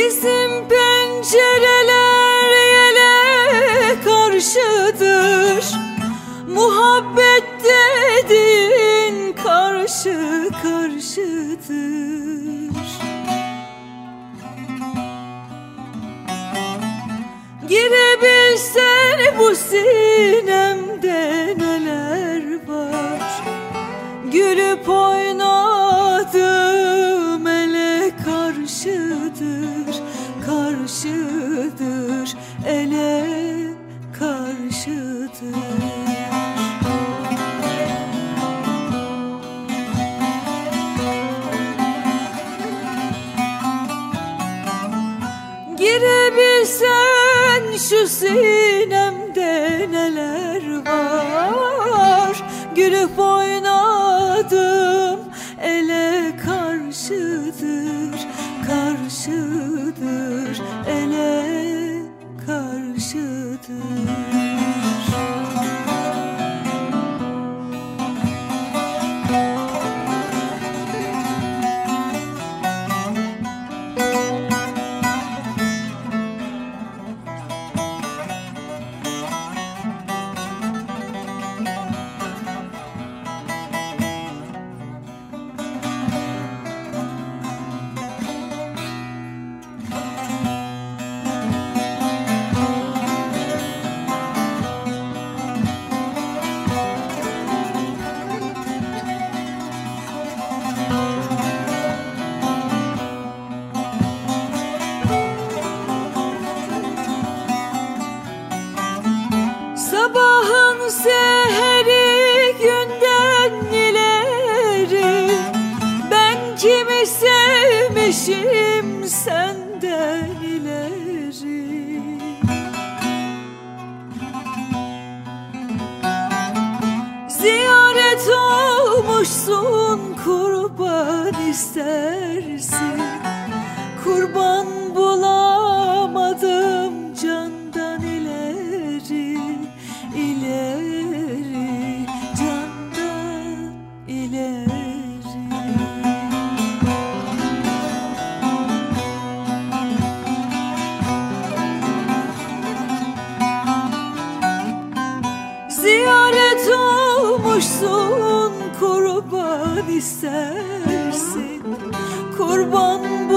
Bizim pencereler yele karşıdır. Muhabbet dediğin karşı karşıdır. Girebilsen bu sinemde neler var? Gülüp oynadım Karşıdır ele karşıdır. Girebilsen şu sinemde neler var? Gülüp oynadım ele karşıdır Karşıdır Sabahın seheri günden ileri. Ben kimi sevmişim senden ileri. Ziyaret olmuşsun kurban istersin olmuşsun kurban istersin. Kurban